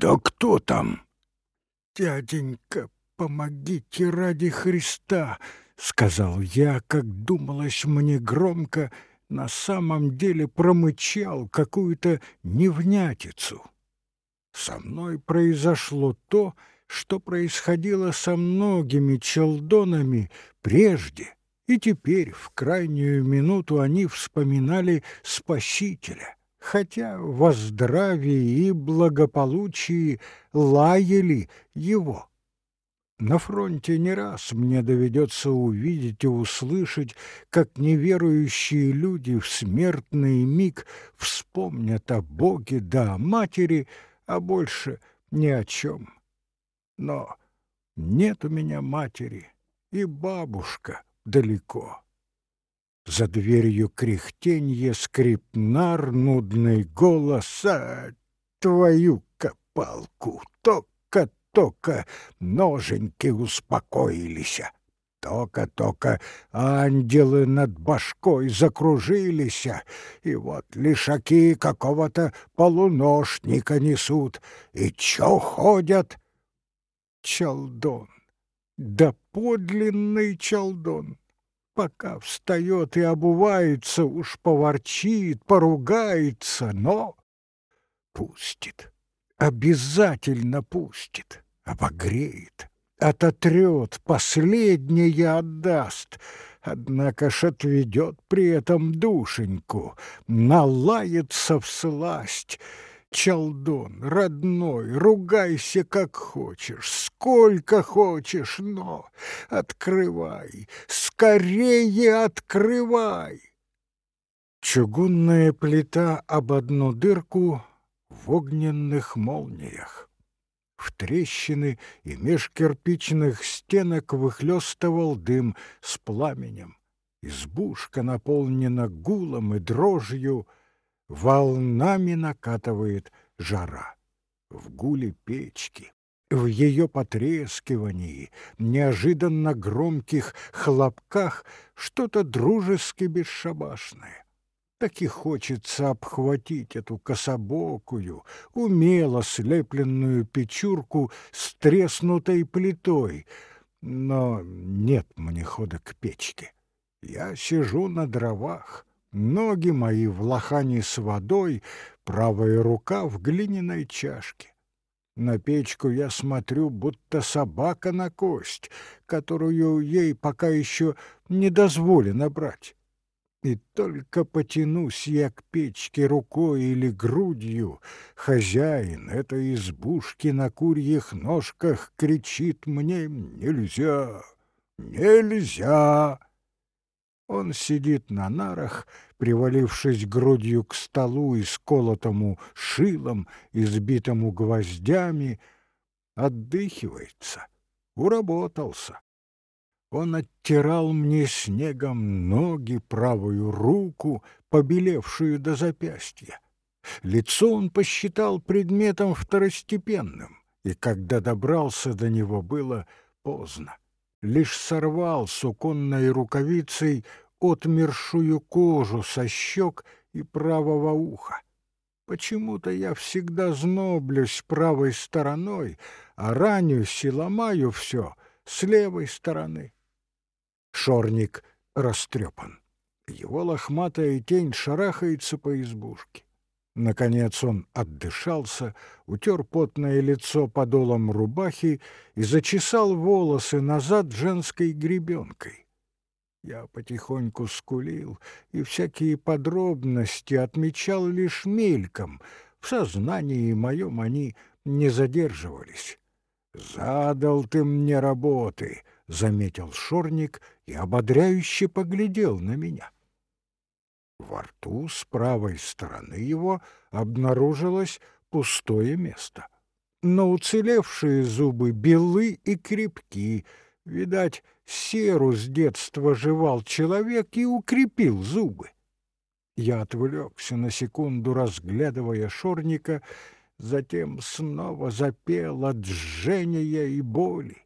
«Да кто там?» «Дяденька, помогите ради Христа!» — сказал я, как думалось мне громко, на самом деле промычал какую-то невнятицу. Со мной произошло то, что происходило со многими челдонами прежде, и теперь в крайнюю минуту они вспоминали Спасителя, хотя во здравии и благополучии лаяли его. На фронте не раз мне доведется увидеть и услышать, как неверующие люди в смертный миг вспомнят о Боге да о Матери, а больше ни о чем. Но нет у меня матери, и бабушка далеко. За дверью кряхтенье, скрипнар, нудный голос, а твою копалку, то только ноженьки успокоились. Тока-тока ангелы над башкой закружились, и вот лишаки какого-то полуношника несут. И чё ходят? Чалдон, да подлинный чалдон. Пока встает и обувается, уж поворчит, поругается, но пустит обязательно пустит, обогреет, ототрет, последнее отдаст, однако ж отведет при этом душеньку, налается в сласть. Чалдон, родной, ругайся как хочешь, сколько хочешь, но открывай, скорее открывай. Чугунная плита об одну дырку в огненных молниях. В трещины и меж кирпичных стенок выхлёстывал дым с пламенем. Избушка наполнена гулом и дрожью, волнами накатывает жара. В гуле печки, в ее потрескивании, неожиданно громких хлопках что-то дружески бесшабашное так и хочется обхватить эту кособокую, умело слепленную печурку с треснутой плитой. Но нет мне хода к печке. Я сижу на дровах, ноги мои в лохане с водой, правая рука в глиняной чашке. На печку я смотрю, будто собака на кость, которую ей пока еще не дозволено брать. И только потянусь я к печке рукой или грудью, хозяин этой избушки на курьих ножках кричит мне «Нельзя! Нельзя!» Он сидит на нарах, привалившись грудью к столу и сколотому шилом, избитому гвоздями, отдыхивается, уработался. Он оттирал мне снегом ноги, правую руку, побелевшую до запястья. Лицо он посчитал предметом второстепенным, и когда добрался до него, было поздно. Лишь сорвал суконной рукавицей отмершую кожу со щек и правого уха. Почему-то я всегда зноблюсь правой стороной, а ранюсь и ломаю все с левой стороны. Шорник растрепан. Его лохматая тень шарахается по избушке. Наконец он отдышался, утер потное лицо подолом рубахи и зачесал волосы назад женской гребенкой. Я потихоньку скулил и всякие подробности отмечал лишь мельком. В сознании моем они не задерживались. «Задал ты мне работы», — заметил Шорник и ободряюще поглядел на меня. Во рту с правой стороны его обнаружилось пустое место. Но уцелевшие зубы белы и крепки. Видать, серу с детства жевал человек и укрепил зубы. Я отвлекся на секунду, разглядывая шорника, затем снова запел от жжения и боли.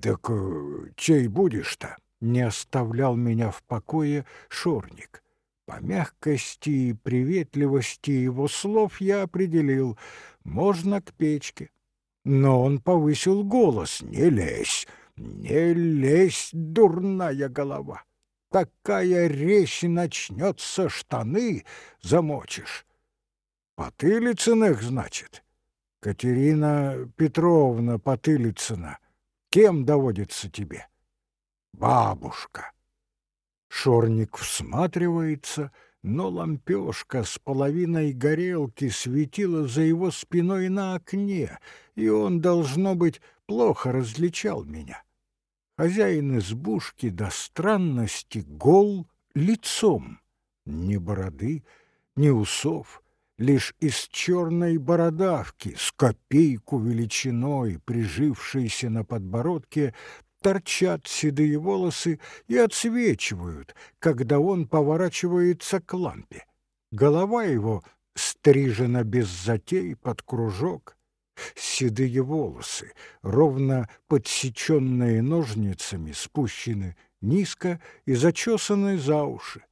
«Так э, чей будешь-то?» — не оставлял меня в покое Шорник. По мягкости и приветливости его слов я определил. можно к печке. Но он повысил голос. «Не лезь, не лезь, дурная голова! Такая речь начнется, штаны замочишь!» «Потылицыных, значит?» «Катерина Петровна Потылицына, кем доводится тебе?» «Бабушка!» Шорник всматривается, но лампешка с половиной горелки светила за его спиной на окне, и он, должно быть, плохо различал меня. Хозяин избушки до странности гол лицом. Ни бороды, ни усов, лишь из черной бородавки с копейку величиной, прижившейся на подбородке, торчат седые волосы и отсвечивают, когда он поворачивается к лампе. Голова его стрижена без затей под кружок. Седые волосы, ровно подсеченные ножницами, спущены низко и зачесаны за уши.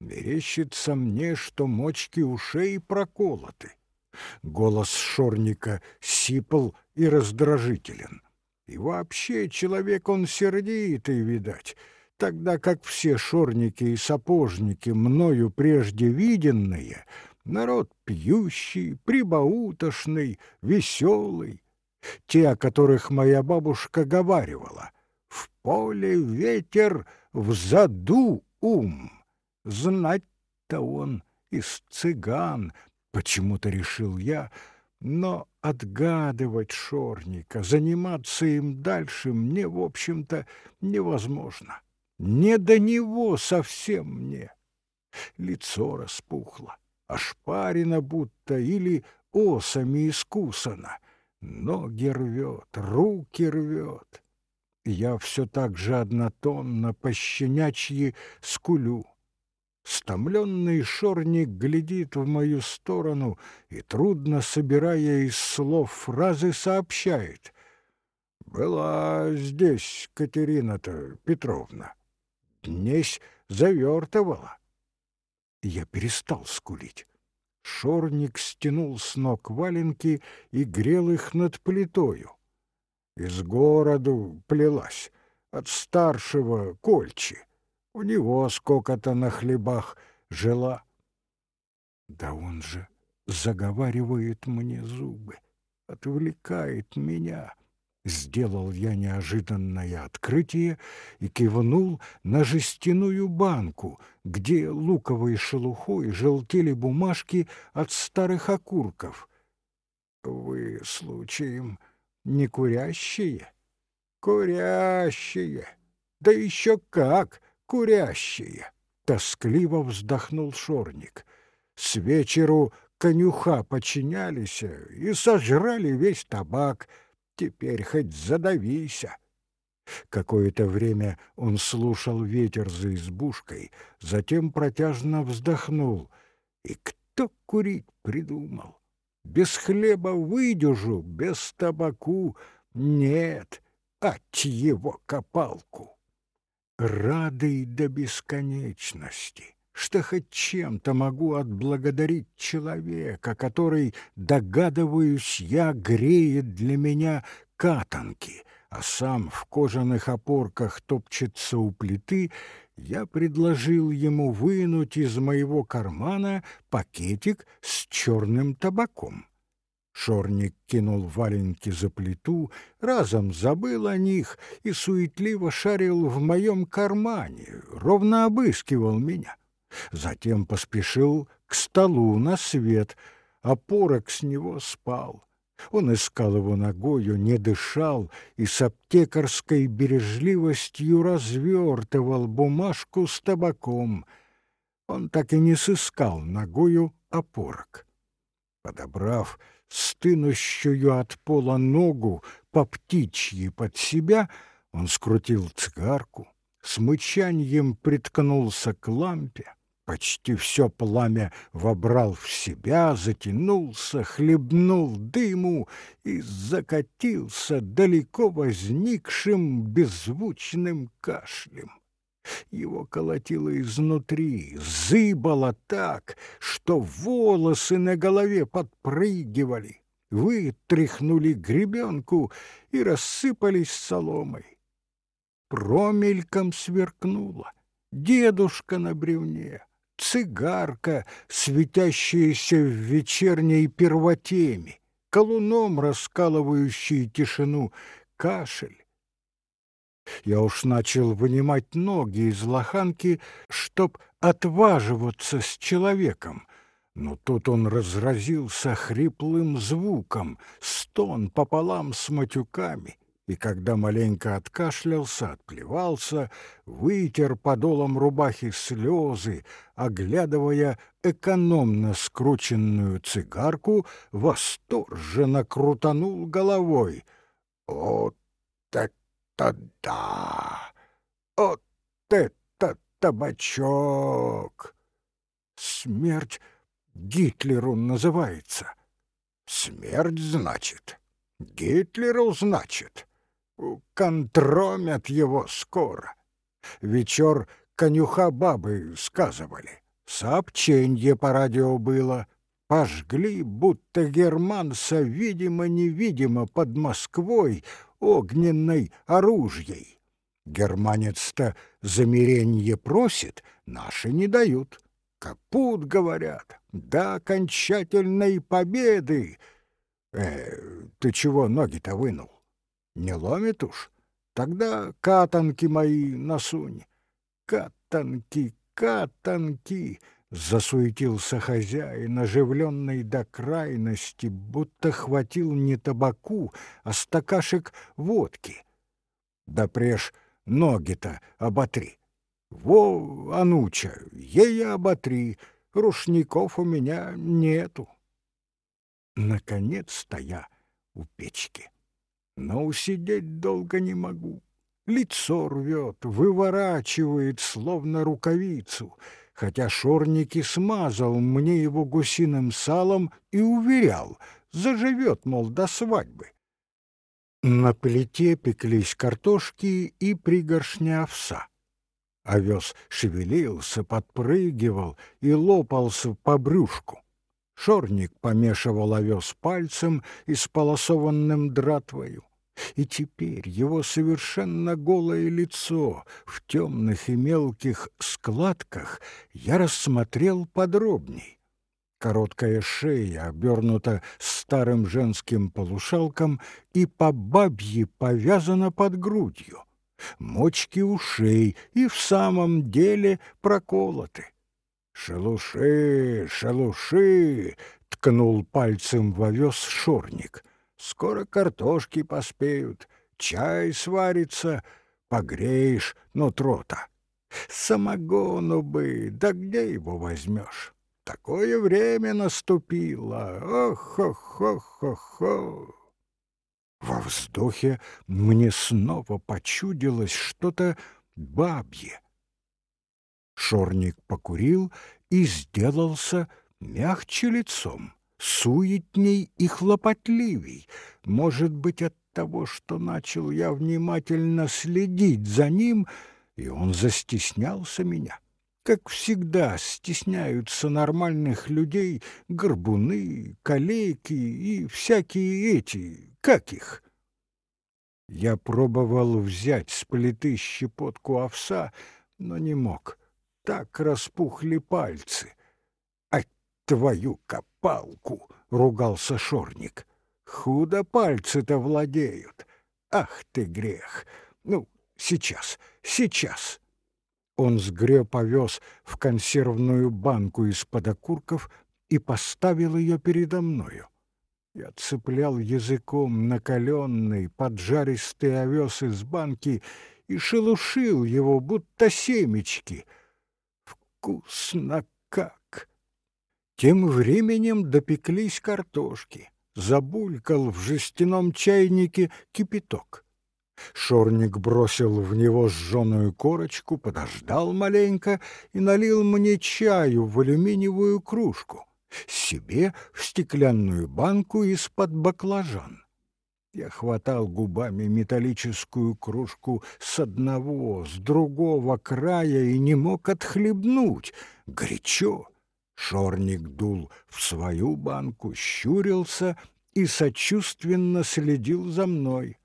Мерещится мне, что мочки ушей проколоты. Голос шорника сипл и раздражителен. И вообще человек он сердитый, видать, тогда как все шорники и сапожники, мною прежде виденные, народ пьющий, прибаутошный, веселый. Те, о которых моя бабушка говаривала, «В поле ветер, в заду ум». Знать-то он из цыган, почему-то решил я, но отгадывать шорника, заниматься им дальше мне, в общем-то, невозможно. Не до него совсем мне. Лицо распухло, ошпарено будто или осами искусано. Ноги рвет, руки рвет. Я все так же однотонно, пощенячьи скулю. Стомленный шорник глядит в мою сторону и, трудно собирая из слов фразы, сообщает. «Была здесь Катерина-то Петровна. Днесь завертывала». Я перестал скулить. Шорник стянул с ног валенки и грел их над плитою. Из городу плелась от старшего Кольчи. У него сколько-то на хлебах жила. Да он же заговаривает мне зубы, отвлекает меня. Сделал я неожиданное открытие и кивнул на жестяную банку, где луковой шелухой желтели бумажки от старых окурков. «Вы, случаем, не курящие?» «Курящие! Да еще как! Курящие!» — тоскливо вздохнул шорник. «С вечеру конюха подчинялись и сожрали весь табак. Теперь хоть задавися!» Какое-то время он слушал ветер за избушкой, затем протяжно вздохнул. И кто курить придумал? Без хлеба выдержу, без табаку нет, ать его копалку радый до бесконечности, что хоть чем-то могу отблагодарить человека, который, догадываюсь я, греет для меня катанки, а сам в кожаных опорках топчется у плиты, я предложил ему вынуть из моего кармана пакетик с черным табаком. Шорник кинул валенки за плиту, разом забыл о них и суетливо шарил в моем кармане, ровно обыскивал меня. Затем поспешил к столу на свет, а порок с него спал. Он искал его ногою, не дышал и с аптекарской бережливостью развертывал бумажку с табаком. Он так и не сыскал ногою опорок. Подобрав стынущую от пола ногу по птичьи под себя, он скрутил цигарку, с приткнулся к лампе, почти все пламя вобрал в себя, затянулся, хлебнул дыму и закатился далеко возникшим беззвучным кашлем. Его колотило изнутри, зыбало так, что волосы на голове подпрыгивали. вытряхнули гребенку и рассыпались соломой. Промельком сверкнула дедушка на бревне, цигарка, светящаяся в вечерней первотеме, колуном раскалывающий тишину, кашель. Я уж начал вынимать ноги из лоханки, чтоб отваживаться с человеком, но тут он разразился хриплым звуком, стон пополам с матюками, и когда маленько откашлялся, отплевался, вытер подолом рубахи слезы, оглядывая экономно скрученную цигарку, восторженно крутанул головой. «Вот это да! Вот это табачок! Смерть Гитлеру называется. Смерть, значит. Гитлеру, значит. Контромят его скоро. Вечер конюха бабы сказывали. Сообщенье по радио было. Пожгли, будто германца, видимо-невидимо, под Москвой огненной оружьей. Германец-то замиренье просит, наши не дают. Капут, говорят, до окончательной победы. Э, ты чего ноги-то вынул? Не ломит уж? Тогда катанки мои насунь. Катанки, катанки, засуетился хозяин, оживленный до крайности, будто хватил не табаку, а стакашек водки. Да преж ноги-то оботри. Во, Ануча, ей оботри, рушников у меня нету. Наконец-то я у печки. Но усидеть долго не могу. Лицо рвет, выворачивает, словно рукавицу, хотя шорники смазал мне его гусиным салом и уверял, заживет, мол, до свадьбы. На плите пеклись картошки и пригоршня овса. Овес шевелился, подпрыгивал и лопался по брюшку. Шорник помешивал овес пальцем, исполосованным дратвою. И теперь его совершенно голое лицо в темных и мелких складках я рассмотрел подробней. Короткая шея обернута старым женским полушалком и по бабье повязана под грудью мочки ушей и в самом деле проколоты. «Шелуши, шелуши!» — ткнул пальцем в овес шорник. «Скоро картошки поспеют, чай сварится, погреешь нутро-то. Самогону бы, да где его возьмешь? Такое время наступило, ох-ох-ох-ох-ох!» Во вздохе мне снова почудилось что-то бабье. Шорник покурил и сделался мягче лицом, суетней и хлопотливей, может быть, от того, что начал я внимательно следить за ним, и он застеснялся меня. Как всегда стесняются нормальных людей горбуны, калеки и всякие эти, как их? Я пробовал взять с плиты щепотку овса, но не мог. Так распухли пальцы. «Ай, твою копалку!» — ругался шорник. «Худо пальцы-то владеют. Ах ты грех! Ну, сейчас, сейчас!» Он сгреб овес в консервную банку из-под окурков и поставил ее передо мною. Я цеплял языком накаленный, поджаристый овес из банки и шелушил его, будто семечки. Вкусно как! Тем временем допеклись картошки. Забулькал в жестяном чайнике кипяток. Шорник бросил в него сжёную корочку, подождал маленько и налил мне чаю в алюминиевую кружку себе в стеклянную банку из-под баклажан. Я хватал губами металлическую кружку с одного, с другого края и не мог отхлебнуть. Горячо. Шорник дул в свою банку, щурился и сочувственно следил за мной.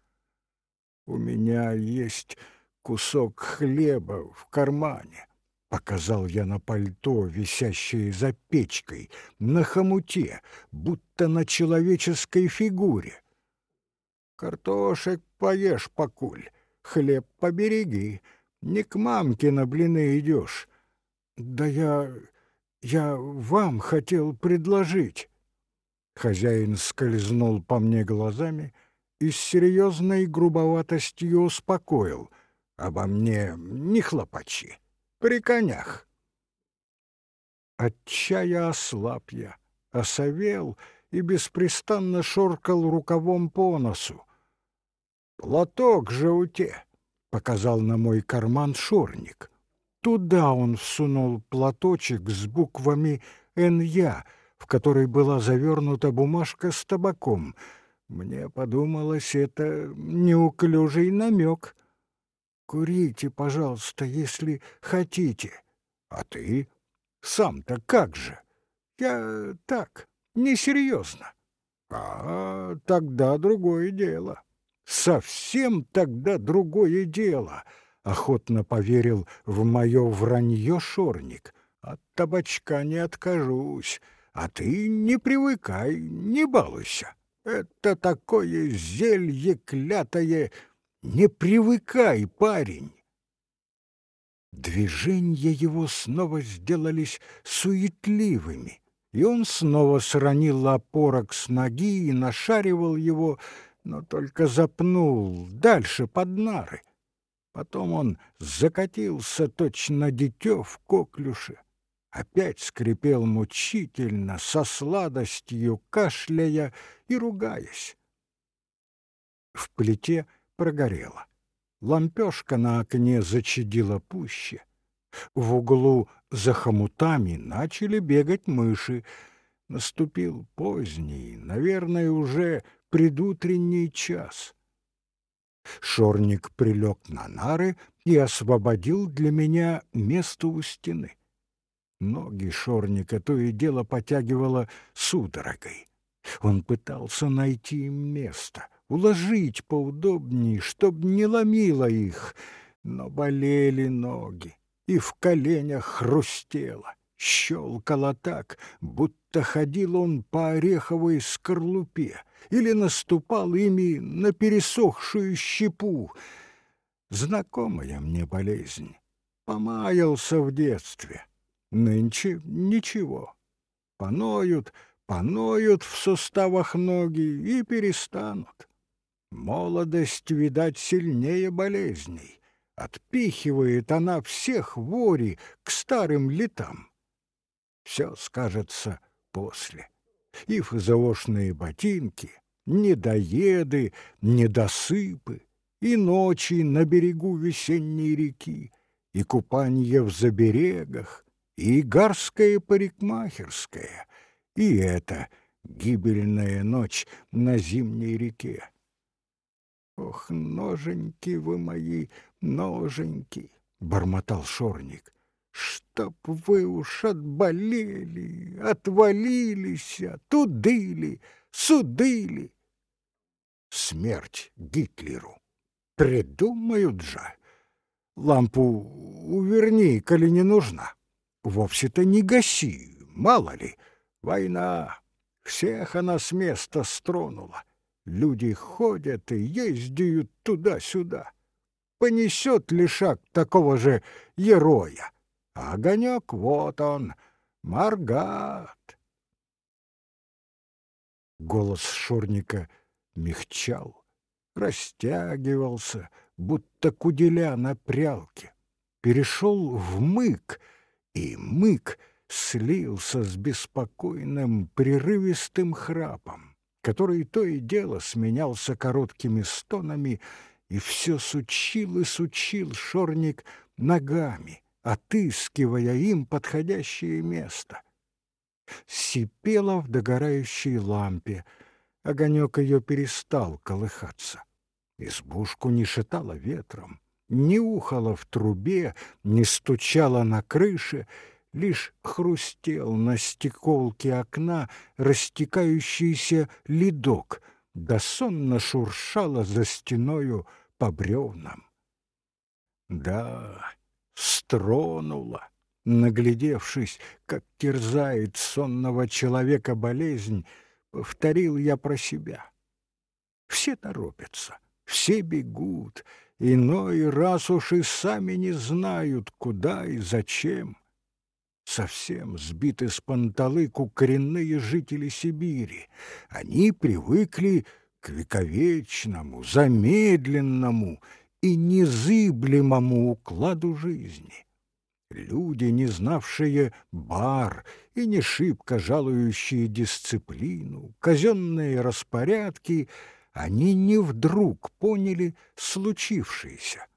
«У меня есть кусок хлеба в кармане», — показал я на пальто, висящее за печкой, на хомуте, будто на человеческой фигуре. «Картошек поешь, покуль, хлеб побереги, не к мамке на блины идешь». «Да я... я вам хотел предложить». Хозяин скользнул по мне глазами и с серьезной грубоватостью успокоил. «Обо мне не хлопачи, при конях». От чая ослаб я, осовел и беспрестанно шоркал рукавом по носу. «Платок же у те!» — показал на мой карман шорник. Туда он всунул платочек с буквами «НЯ», в которой была завернута бумажка с табаком. Мне подумалось, это неуклюжий намек. «Курите, пожалуйста, если хотите». «А ты? Сам-то как же?» «Я так, несерьезно». «А, тогда другое дело». «Совсем тогда другое дело», — охотно поверил в мое вранье шорник. «От табачка не откажусь». А ты не привыкай, не балуйся. Это такое зелье клятое. Не привыкай, парень. Движения его снова сделались суетливыми, и он снова сранил опорок с ноги и нашаривал его, но только запнул дальше под нары. Потом он закатился точно дитё в коклюше, опять скрипел мучительно, со сладостью, кашляя и ругаясь. В плите прогорело. Лампёшка на окне зачадила пуще. В углу за хомутами начали бегать мыши. Наступил поздний, наверное, уже предутренний час. Шорник прилег на нары и освободил для меня место у стены. Ноги шорника то и дело потягивало судорогой. Он пытался найти им место, уложить поудобнее, чтоб не ломило их, но болели ноги, и в коленях хрустело, щелкало так, будто ходил он по ореховой скорлупе или наступал ими на пересохшую щепу. Знакомая мне болезнь. Помаялся в детстве, Нынче ничего. Поноют, поноют в суставах ноги и перестанут. Молодость, видать, сильнее болезней. Отпихивает она всех вори к старым летам. Все скажется после. И фазоошные ботинки, недоеды, недосыпы, и ночи на берегу весенней реки, и купанье в заберегах, и Гарская парикмахерская, и эта гибельная ночь на зимней реке. Ох, ноженьки вы мои, ноженьки, бормотал шорник. Чтоб вы уж отболели, отвалились, тудыли, судыли. Смерть Гитлеру. Придумают же. Лампу уверни, коли не нужна вовсе-то не гаси, мало ли. Война, всех она с места стронула. Люди ходят и ездят туда-сюда. Понесет ли шаг такого же героя? Огонек вот он, Маргат. Голос Шорника мягчал, растягивался, будто куделя на прялке. Перешел в мык — и мык слился с беспокойным, прерывистым храпом, который то и дело сменялся короткими стонами, и все сучил и сучил шорник ногами, отыскивая им подходящее место. Сипела в догорающей лампе, огонек ее перестал колыхаться. Избушку не шатало ветром, не ухала в трубе, не стучала на крыше, лишь хрустел на стеколке окна растекающийся ледок, да сонно шуршало за стеною по бревнам. Да, стронула, наглядевшись, как терзает сонного человека болезнь, повторил я про себя. Все торопятся, все бегут, иной раз уж и сами не знают, куда и зачем. Совсем сбиты с панталыку коренные жители Сибири. Они привыкли к вековечному, замедленному и незыблемому укладу жизни. Люди, не знавшие бар и не шибко жалующие дисциплину, казенные распорядки — они не вдруг поняли случившееся.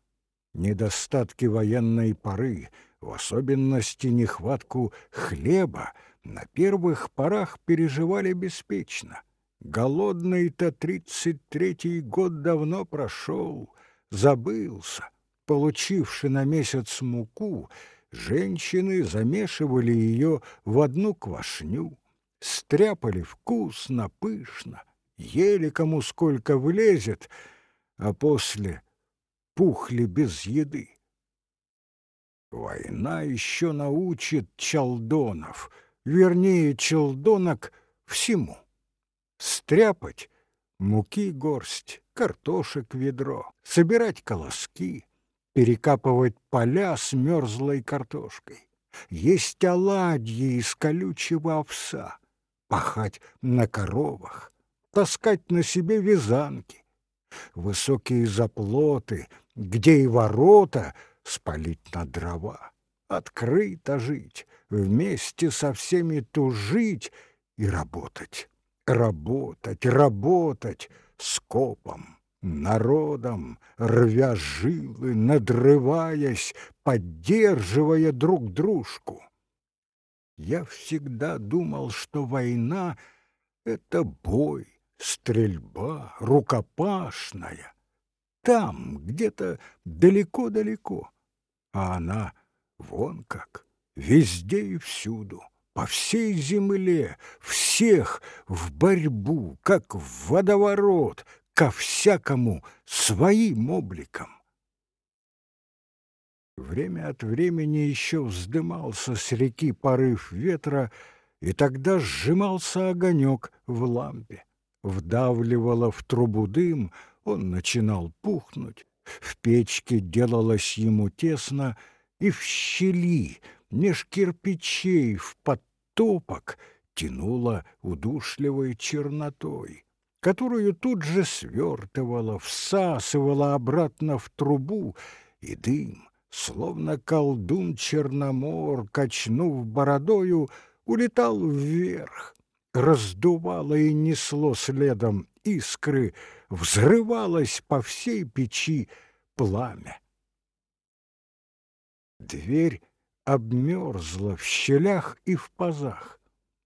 Недостатки военной поры, в особенности нехватку хлеба, на первых порах переживали беспечно. Голодный-то тридцать третий год давно прошел, забылся. Получивши на месяц муку, женщины замешивали ее в одну квашню, стряпали вкусно, пышно, ели кому сколько влезет, а после пухли без еды. Война еще научит чалдонов, вернее, челдонок, всему. Стряпать муки горсть, картошек ведро, собирать колоски, перекапывать поля с мерзлой картошкой, есть оладьи из колючего овса, пахать на коровах, таскать на себе вязанки, высокие заплоты, где и ворота спалить на дрова, открыто жить, вместе со всеми тужить и работать, работать, работать скопом, народом, рвя жилы, надрываясь, поддерживая друг дружку. Я всегда думал, что война — это бой, стрельба рукопашная. Там, где-то далеко-далеко. А она вон как, везде и всюду, по всей земле, всех в борьбу, как в водоворот, ко всякому своим обликом. Время от времени еще вздымался с реки порыв ветра, и тогда сжимался огонек в лампе вдавливала в трубу дым, он начинал пухнуть, в печке делалось ему тесно, и в щели, меж кирпичей, в подтопок тянуло удушливой чернотой, которую тут же свертывала, всасывала обратно в трубу, и дым, словно колдун Черномор, качнув бородою, улетал вверх, раздувало и несло следом искры, взрывалось по всей печи пламя. Дверь обмерзла в щелях и в пазах.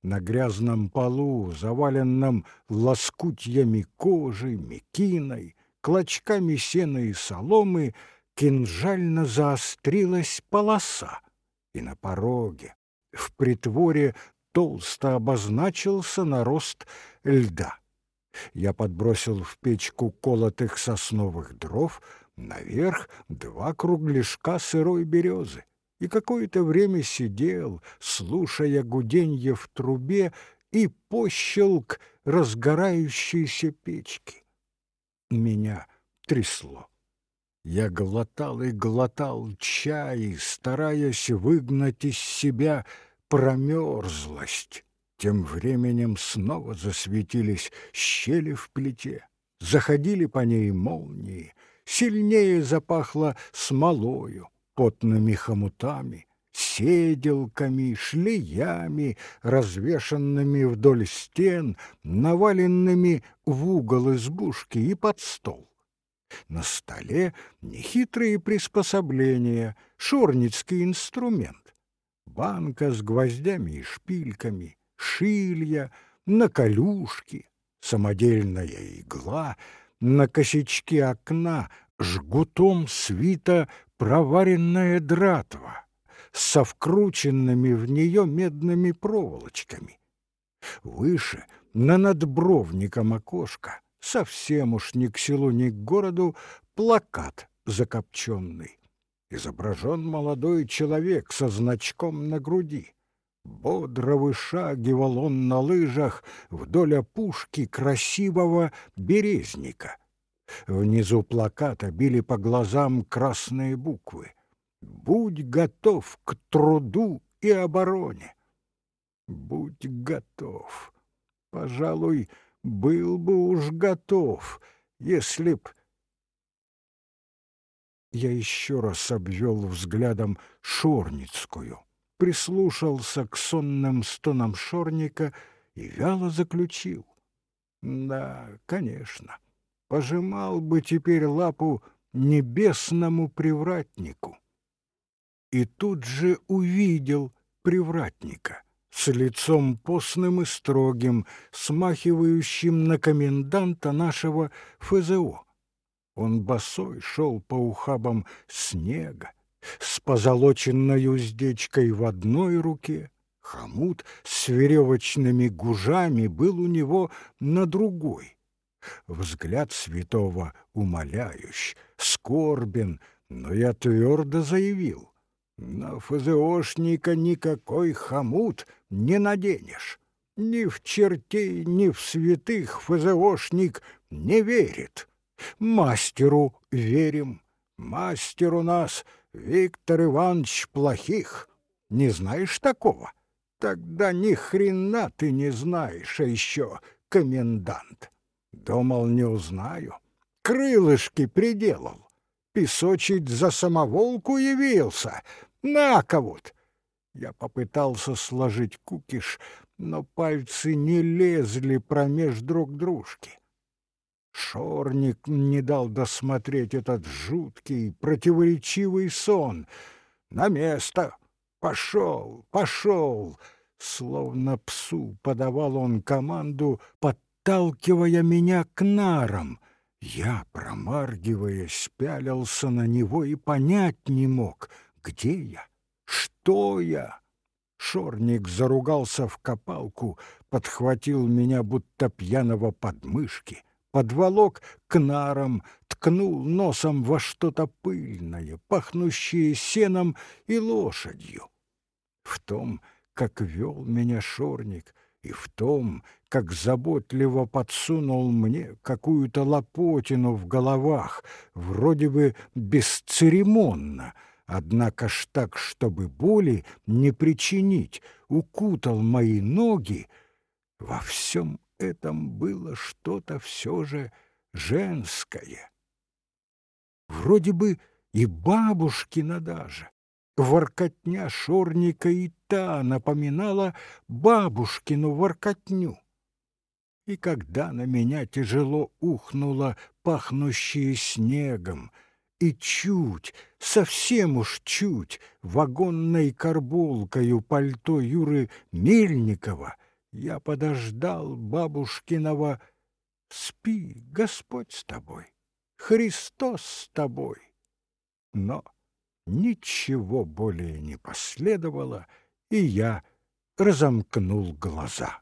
На грязном полу, заваленном лоскутьями кожи, мекиной, клочками сена и соломы, кинжально заострилась полоса, и на пороге, в притворе толсто обозначился нарост льда. Я подбросил в печку колотых сосновых дров, наверх два кругляшка сырой березы и какое-то время сидел, слушая гуденье в трубе и пощелк разгорающейся печки. Меня трясло. Я глотал и глотал чай, стараясь выгнать из себя промерзлость. Тем временем снова засветились щели в плите, заходили по ней молнии, сильнее запахло смолою, потными хомутами, седелками, шлеями, развешанными вдоль стен, наваленными в угол избушки и под стол. На столе нехитрые приспособления, шорницкий инструмент банка с гвоздями и шпильками, шилья, на колюшке, самодельная игла, на косячке окна жгутом свита проваренная дратва, со вкрученными в нее медными проволочками. Выше, на надбровником окошка, совсем уж ни к селу, ни к городу, плакат закопченный. Изображен молодой человек со значком на груди. Бодро вышагивал он на лыжах вдоль опушки красивого березника. Внизу плаката били по глазам красные буквы. «Будь готов к труду и обороне». Будь готов. Пожалуй, был бы уж готов, если б... Я еще раз обвел взглядом Шорницкую прислушался к сонным стонам шорника и вяло заключил. Да, конечно, пожимал бы теперь лапу небесному привратнику. И тут же увидел привратника с лицом постным и строгим, смахивающим на коменданта нашего ФЗО. Он босой шел по ухабам снега, с позолоченной уздечкой в одной руке, хомут с веревочными гужами был у него на другой. Взгляд святого умоляющий, скорбен, но я твердо заявил, на ФЗОшника никакой хомут не наденешь. Ни в чертей, ни в святых ФЗОшник не верит. Мастеру верим. Мастер у нас Виктор Иванович плохих. Не знаешь такого? Тогда ни хрена ты не знаешь, а еще комендант. Думал, не узнаю. Крылышки приделал. Песочить за самоволку явился. На-ка вот. Я попытался сложить кукиш, но пальцы не лезли промеж друг дружки. Шорник не дал досмотреть этот жуткий, противоречивый сон. На место! Пошел, пошел! Словно псу подавал он команду, подталкивая меня к нарам. Я, промаргиваясь, пялился на него и понять не мог, где я, что я. Шорник заругался в копалку, подхватил меня, будто пьяного подмышки подволок к нарам, ткнул носом во что-то пыльное, пахнущее сеном и лошадью. В том, как вел меня шорник, и в том, как заботливо подсунул мне какую-то лопотину в головах, вроде бы бесцеремонно, однако ж так, чтобы боли не причинить, укутал мои ноги, во всем этом было что-то все же женское. Вроде бы и бабушкина даже. Воркотня шорника и та напоминала бабушкину воркотню. И когда на меня тяжело ухнуло пахнущее снегом, и чуть, совсем уж чуть, вагонной карбулкою пальто Юры Мельникова — я подождал бабушкиного «Спи, Господь с тобой, Христос с тобой». Но ничего более не последовало, и я разомкнул глаза.